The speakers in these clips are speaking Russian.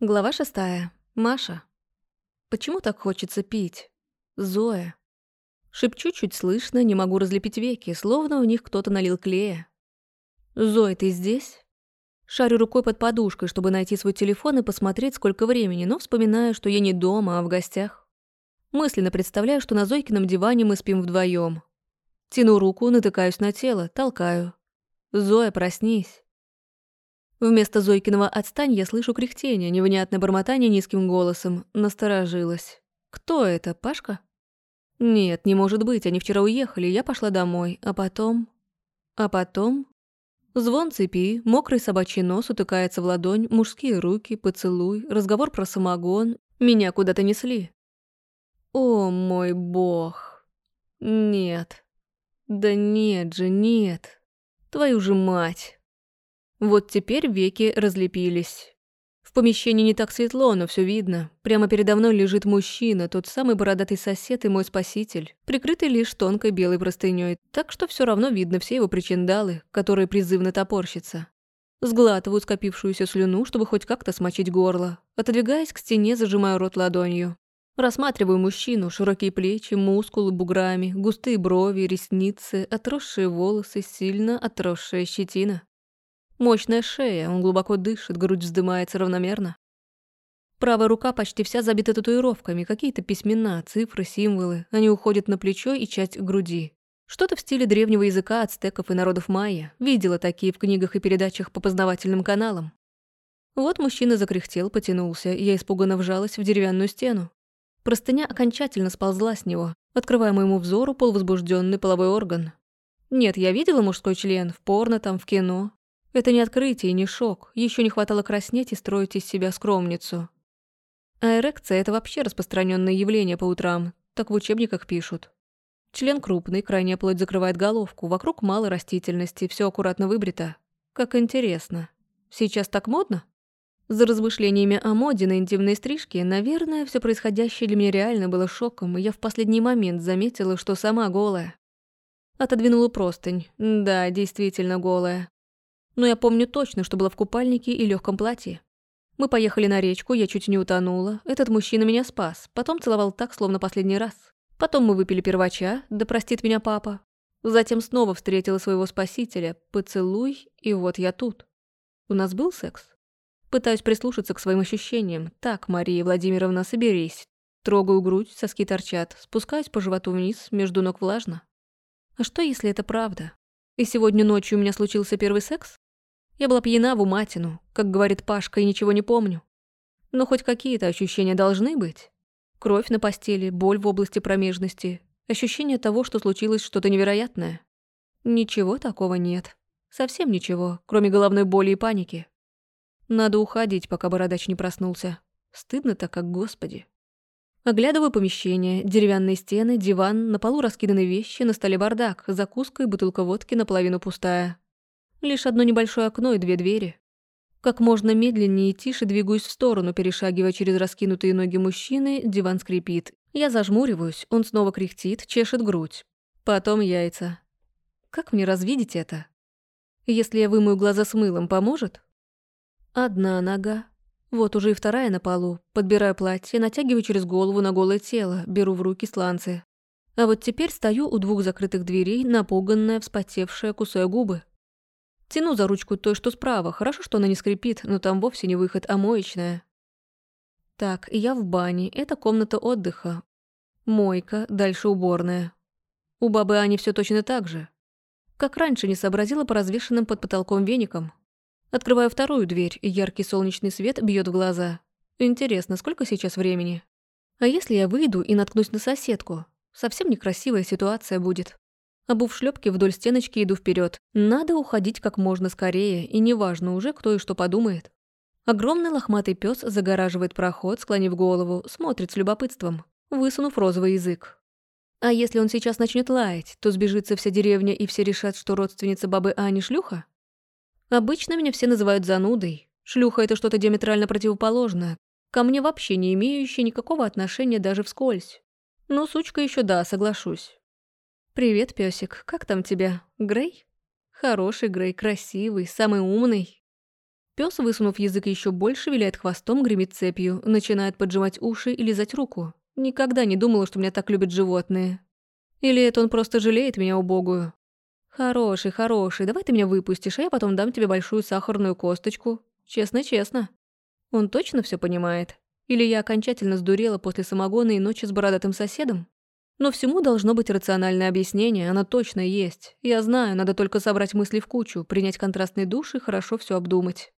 Глава шестая. Маша. Почему так хочется пить? Зоя. Шепчу чуть слышно, не могу разлепить веки, словно у них кто-то налил клея. «Зоя, ты здесь?» Шарю рукой под подушкой, чтобы найти свой телефон и посмотреть, сколько времени, но вспоминаю, что я не дома, а в гостях. Мысленно представляю, что на Зойкином диване мы спим вдвоем. Тяну руку, натыкаюсь на тело, толкаю. «Зоя, проснись!» Вместо Зойкиного «отстань» я слышу кряхтение, невнятное бормотание низким голосом. Насторожилась. «Кто это, Пашка?» «Нет, не может быть, они вчера уехали, я пошла домой, а потом...» А потом... Звон цепи, мокрый собачий нос утыкается в ладонь, мужские руки, поцелуй, разговор про самогон. Меня куда-то несли. О, мой бог. Нет. Да нет же, нет. Твою же мать. Вот теперь веки разлепились. В помещении не так светло, но все видно. Прямо передо мной лежит мужчина, тот самый бородатый сосед и мой спаситель, прикрытый лишь тонкой белой простыней, так что все равно видно все его причиндалы, которые призывно топорщатся. Сглатываю скопившуюся слюну, чтобы хоть как-то смочить горло. Отодвигаясь к стене, зажимаю рот ладонью. Рассматриваю мужчину, широкие плечи, мускулы буграми, густые брови, ресницы, отросшие волосы, сильно отросшая щетина. Мощная шея, он глубоко дышит, грудь вздымается равномерно. Правая рука почти вся забита татуировками, какие-то письмена, цифры, символы. Они уходят на плечо и часть груди. Что-то в стиле древнего языка ацтеков и народов майя. Видела такие в книгах и передачах по познавательным каналам. Вот мужчина закряхтел, потянулся, я испуганно вжалась в деревянную стену. Простыня окончательно сползла с него, открывая моему взору полувозбужденный половой орган. Нет, я видела мужской член в порно там, в кино, это не открытие, не шок. Еще не хватало краснеть и строить из себя скромницу. А эрекция – это вообще распространенное явление по утрам. Так в учебниках пишут. Член крупный, крайняя плоть закрывает головку, вокруг мало растительности, все аккуратно выбрито. Как интересно. Сейчас так модно? За размышлениями о моде на интимные стрижки, наверное, все происходящее для меня реально было шоком, и я в последний момент заметила, что сама голая. Отодвинула простынь. Да, действительно голая но я помню точно, что была в купальнике и легком платье. Мы поехали на речку, я чуть не утонула. Этот мужчина меня спас. Потом целовал так, словно последний раз. Потом мы выпили первача, да простит меня папа. Затем снова встретила своего спасителя. Поцелуй, и вот я тут. У нас был секс? Пытаюсь прислушаться к своим ощущениям. Так, Мария Владимировна, соберись. Трогаю грудь, соски торчат. Спускаюсь по животу вниз, между ног влажно. А что, если это правда? И сегодня ночью у меня случился первый секс? Я была пьяна в уматину, как говорит Пашка, и ничего не помню. Но хоть какие-то ощущения должны быть. Кровь на постели, боль в области промежности, ощущение того, что случилось что-то невероятное. Ничего такого нет. Совсем ничего, кроме головной боли и паники. Надо уходить, пока бородач не проснулся. Стыдно-то, как господи. Оглядываю помещение, деревянные стены, диван, на полу раскиданы вещи, на столе бардак, закуска и бутылка водки наполовину пустая. Лишь одно небольшое окно и две двери. Как можно медленнее и тише двигаюсь в сторону, перешагивая через раскинутые ноги мужчины, диван скрипит. Я зажмуриваюсь, он снова кряхтит, чешет грудь. Потом яйца. Как мне развидеть это? Если я вымою глаза с мылом, поможет? Одна нога. Вот уже и вторая на полу. Подбираю платье, натягиваю через голову на голое тело, беру в руки сланцы. А вот теперь стою у двух закрытых дверей, напуганная, вспотевшая, кусая губы. Тяну за ручку той, что справа. Хорошо, что она не скрипит, но там вовсе не выход, а моечная. Так, я в бане. Это комната отдыха. Мойка, дальше уборная. У бабы Ани все точно так же. Как раньше не сообразила по развешенным под потолком веникам. Открываю вторую дверь, и яркий солнечный свет бьет в глаза. Интересно, сколько сейчас времени? А если я выйду и наткнусь на соседку? Совсем некрасивая ситуация будет. Обув шлепки вдоль стеночки, иду вперед. Надо уходить как можно скорее, и неважно уже, кто и что подумает. Огромный лохматый пес загораживает проход, склонив голову, смотрит с любопытством, высунув розовый язык. А если он сейчас начнет лаять, то сбежится вся деревня и все решат, что родственница бабы Ани шлюха? Обычно меня все называют занудой. Шлюха — это что-то диаметрально противоположное, ко мне вообще не имеющее никакого отношения даже вскользь. Ну, сучка еще да, соглашусь. «Привет, песик. Как там тебя? Грей?» «Хороший Грей, красивый, самый умный». Пес, высунув язык еще больше, виляет хвостом, гремит цепью, начинает поджимать уши и лизать руку. Никогда не думала, что меня так любят животные. Или это он просто жалеет меня убогую? Хороший, хороший, давай ты меня выпустишь, а я потом дам тебе большую сахарную косточку. Честно-честно. Он точно все понимает? Или я окончательно сдурела после самогона и ночи с бородатым соседом? Но всему должно быть рациональное объяснение, оно точно есть. Я знаю, надо только собрать мысли в кучу, принять контрастный душ и хорошо все обдумать.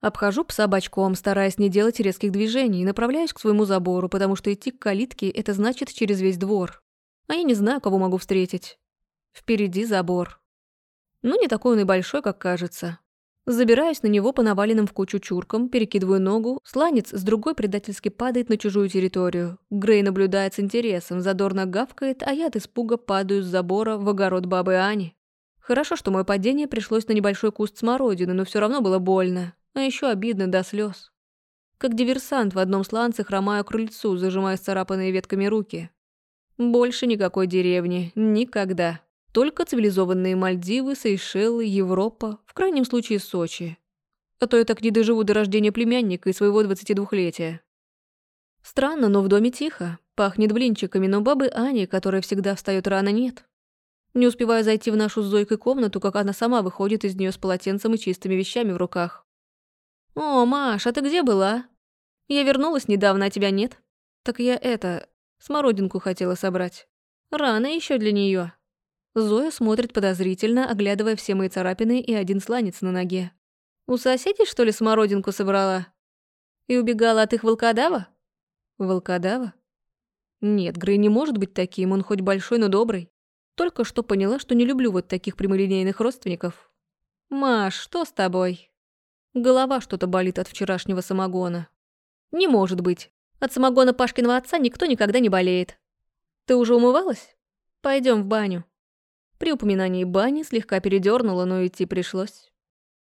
Обхожу пса бочком, стараясь не делать резких движений, и направляюсь к своему забору, потому что идти к калитке – это значит через весь двор. А я не знаю, кого могу встретить. Впереди забор. Ну, не такой он и большой, как кажется. Забираюсь на него по наваленным в кучу чуркам, перекидываю ногу, сланец с другой предательски падает на чужую территорию. Грей наблюдает с интересом, задорно гавкает, а я от испуга падаю с забора в огород бабы Ани. Хорошо, что мое падение пришлось на небольшой куст смородины, но все равно было больно, а еще обидно до слез. Как диверсант в одном сланце хромаю крыльцу, зажимая царапанные ветками руки. Больше никакой деревни. Никогда. Только цивилизованные Мальдивы, Сейшелы, Европа, в крайнем случае Сочи. А то я так не доживу до рождения племянника и своего 22-летия. Странно, но в доме тихо. Пахнет блинчиками, но бабы Ани, которая всегда встает рано, нет. Не успеваю зайти в нашу с Зойкой комнату, как она сама выходит из нее с полотенцем и чистыми вещами в руках. «О, Маш, а ты где была? Я вернулась недавно, а тебя нет. Так я это, смородинку хотела собрать. Рано еще для нее. Зоя смотрит подозрительно, оглядывая все мои царапины и один сланец на ноге. «У соседей, что ли, смородинку собрала? И убегала от их волкодава?» «Волкодава?» «Нет, Грей не может быть таким, он хоть большой, но добрый. Только что поняла, что не люблю вот таких прямолинейных родственников. Маш, что с тобой?» Голова что-то болит от вчерашнего самогона. «Не может быть. От самогона Пашкиного отца никто никогда не болеет. Ты уже умывалась? Пойдем в баню». При упоминании бани слегка передернула, но идти пришлось.